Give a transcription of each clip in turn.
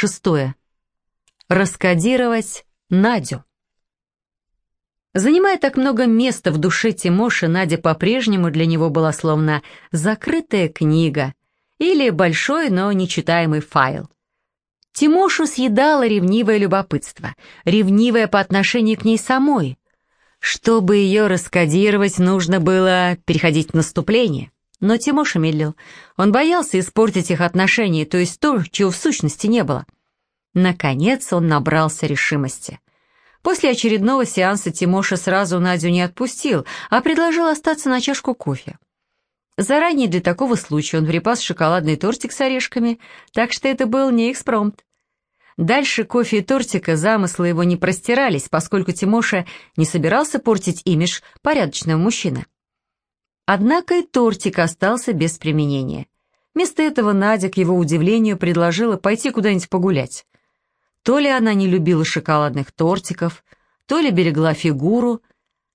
Шестое. Раскодировать Надю. Занимая так много места в душе Тимоши, Надя по-прежнему для него была словно закрытая книга или большой, но нечитаемый файл. Тимошу съедало ревнивое любопытство, ревнивое по отношению к ней самой. Чтобы ее раскодировать, нужно было переходить в наступление. Но Тимоша медлил. Он боялся испортить их отношения, то есть то, чего в сущности не было. Наконец он набрался решимости. После очередного сеанса Тимоша сразу Надю не отпустил, а предложил остаться на чашку кофе. Заранее для такого случая он припас шоколадный тортик с орешками, так что это был не экспромт. Дальше кофе и тортика замыслы его не простирались, поскольку Тимоша не собирался портить имидж порядочного мужчины. Однако и тортик остался без применения. Вместо этого Надя, к его удивлению, предложила пойти куда-нибудь погулять. То ли она не любила шоколадных тортиков, то ли берегла фигуру.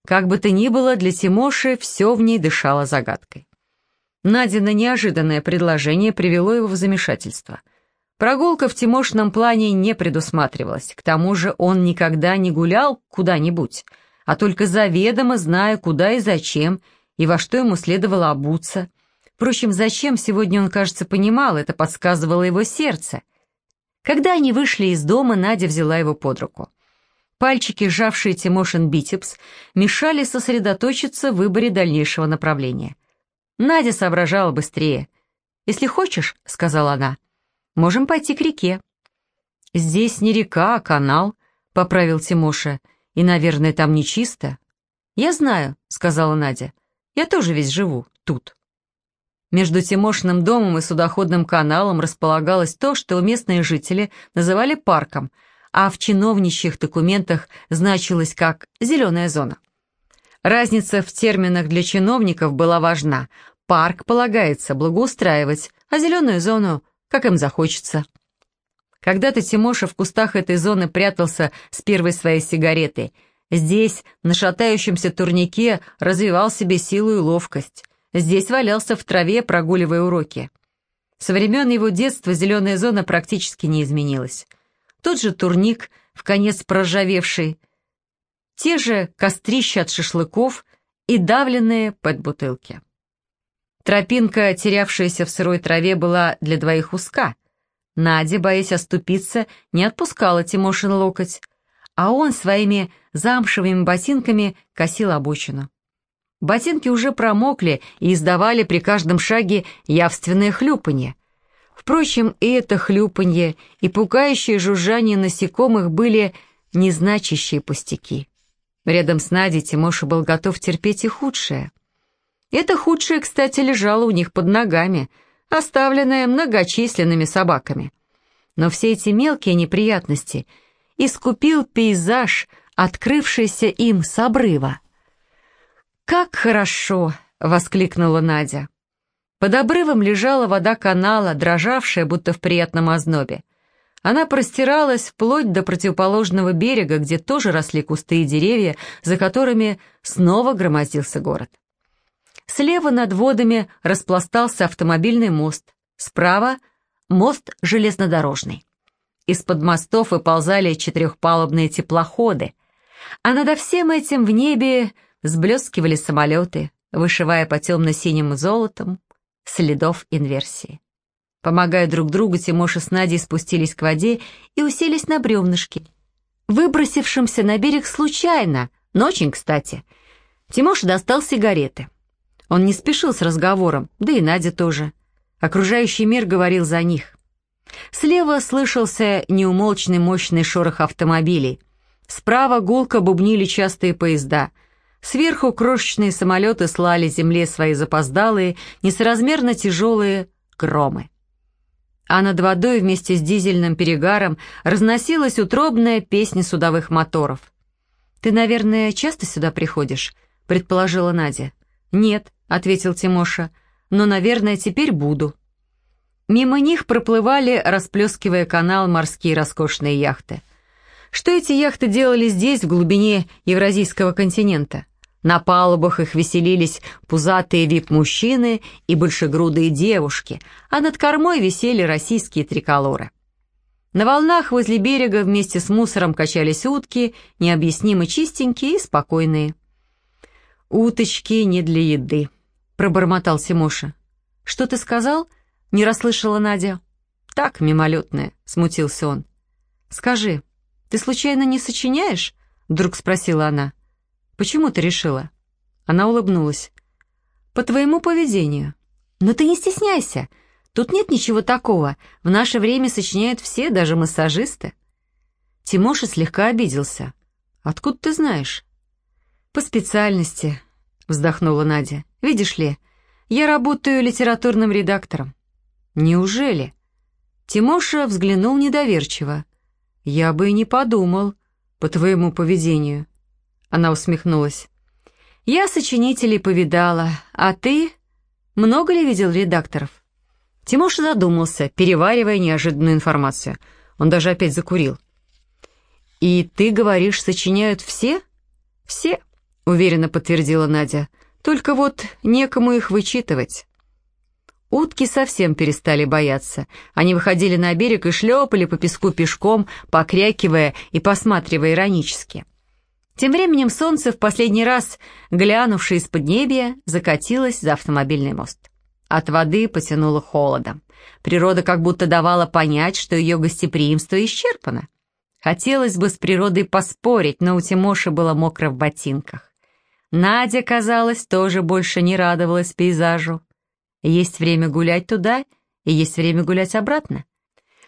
Как бы то ни было, для Тимоши все в ней дышало загадкой. Надина неожиданное предложение привело его в замешательство – Прогулка в Тимошном плане не предусматривалась. К тому же он никогда не гулял куда-нибудь, а только заведомо зная, куда и зачем, и во что ему следовало обуться. Впрочем, зачем сегодня он, кажется, понимал, это подсказывало его сердце. Когда они вышли из дома, Надя взяла его под руку. Пальчики, сжавшие Тимошин бицепс, мешали сосредоточиться в выборе дальнейшего направления. Надя соображала быстрее. «Если хочешь», — сказала она, — Можем пойти к реке». «Здесь не река, а канал», — поправил Тимоша. «И, наверное, там не чисто». «Я знаю», — сказала Надя. «Я тоже весь живу тут». Между Тимошным домом и судоходным каналом располагалось то, что местные жители называли парком, а в чиновничьих документах значилось как «зеленая зона». Разница в терминах для чиновников была важна. Парк полагается благоустраивать, а зеленую зону как им захочется. Когда-то Тимоша в кустах этой зоны прятался с первой своей сигаретой. Здесь, на шатающемся турнике, развивал себе силу и ловкость. Здесь валялся в траве, прогуливая уроки. Со времен его детства зеленая зона практически не изменилась. Тот же турник, в конец проржавевший, те же кострища от шашлыков и давленные под бутылки. Тропинка, терявшаяся в сырой траве, была для двоих узка. Надя, боясь оступиться, не отпускала Тимошин локоть, а он своими замшевыми ботинками косил обочину. Ботинки уже промокли и издавали при каждом шаге явственное хлюпанье. Впрочем, и это хлюпанье, и пугающее жужжание насекомых были незначащие пустяки. Рядом с Надей Тимоша был готов терпеть и худшее — это худшее, кстати, лежало у них под ногами, оставленное многочисленными собаками. Но все эти мелкие неприятности искупил пейзаж, открывшийся им с обрыва. «Как хорошо!» — воскликнула Надя. Под обрывом лежала вода канала, дрожавшая, будто в приятном ознобе. Она простиралась вплоть до противоположного берега, где тоже росли кусты и деревья, за которыми снова громоздился город. Слева над водами распластался автомобильный мост, справа — мост железнодорожный. Из-под мостов выползали четырехпалубные теплоходы, а над всем этим в небе сблескивали самолеты, вышивая по темно-синему золотом следов инверсии. Помогая друг другу, Тимоша с Надей спустились к воде и уселись на бревнышки, выбросившимся на берег случайно, но очень кстати. Тимоша достал сигареты. Он не спешил с разговором, да и Надя тоже. Окружающий мир говорил за них. Слева слышался неумолчный мощный шорох автомобилей. Справа гулко бубнили частые поезда. Сверху крошечные самолеты слали земле свои запоздалые, несоразмерно тяжелые громы. А над водой вместе с дизельным перегаром разносилась утробная песня судовых моторов. «Ты, наверное, часто сюда приходишь?» — предположила Надя. «Нет», — ответил Тимоша, — «но, наверное, теперь буду». Мимо них проплывали, расплескивая канал, морские роскошные яхты. Что эти яхты делали здесь, в глубине Евразийского континента? На палубах их веселились пузатые вип-мужчины и большегрудые девушки, а над кормой висели российские триколоры. На волнах возле берега вместе с мусором качались утки, необъяснимо чистенькие и спокойные. «Уточки не для еды», — пробормотал Тимоша. «Что ты сказал?» — не расслышала Надя. «Так, мимолетное», — смутился он. «Скажи, ты случайно не сочиняешь?» — вдруг спросила она. «Почему ты решила?» Она улыбнулась. «По твоему поведению». «Но ты не стесняйся. Тут нет ничего такого. В наше время сочиняют все, даже массажисты». Тимоша слегка обиделся. «Откуда ты знаешь?» «По специальности», — вздохнула Надя. «Видишь ли, я работаю литературным редактором». «Неужели?» Тимоша взглянул недоверчиво. «Я бы и не подумал, по твоему поведению». Она усмехнулась. «Я сочинителей повидала, а ты? Много ли видел редакторов?» Тимоша задумался, переваривая неожиданную информацию. Он даже опять закурил. «И ты говоришь, сочиняют все?» «Все», — уверенно подтвердила Надя. «Только вот некому их вычитывать». Утки совсем перестали бояться. Они выходили на берег и шлепали по песку пешком, покрякивая и посматривая иронически. Тем временем солнце, в последний раз глянувшее из-под небия, закатилось за автомобильный мост. От воды потянуло холодом. Природа как будто давала понять, что ее гостеприимство исчерпано. Хотелось бы с природой поспорить, но у Тимоши было мокро в ботинках. Надя, казалось, тоже больше не радовалась пейзажу. Есть время гулять туда, и есть время гулять обратно.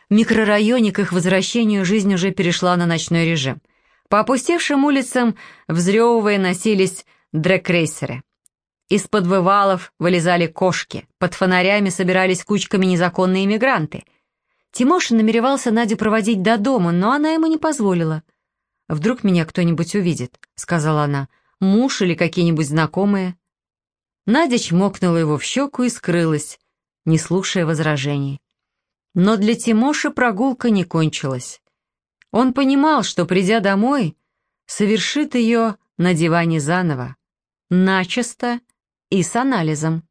В микрорайоне к их возвращению жизнь уже перешла на ночной режим. По опустевшим улицам, взрёвывая, носились дрекрейсеры. Из-под вывалов вылезали кошки, под фонарями собирались кучками незаконные иммигранты. Тимоша намеревался Надю проводить до дома, но она ему не позволила. «Вдруг меня кто-нибудь увидит», — сказала она, — «муж или какие-нибудь знакомые». Надя чмокнула его в щеку и скрылась, не слушая возражений. Но для Тимоши прогулка не кончилась. Он понимал, что, придя домой, совершит ее на диване заново, начисто и с анализом.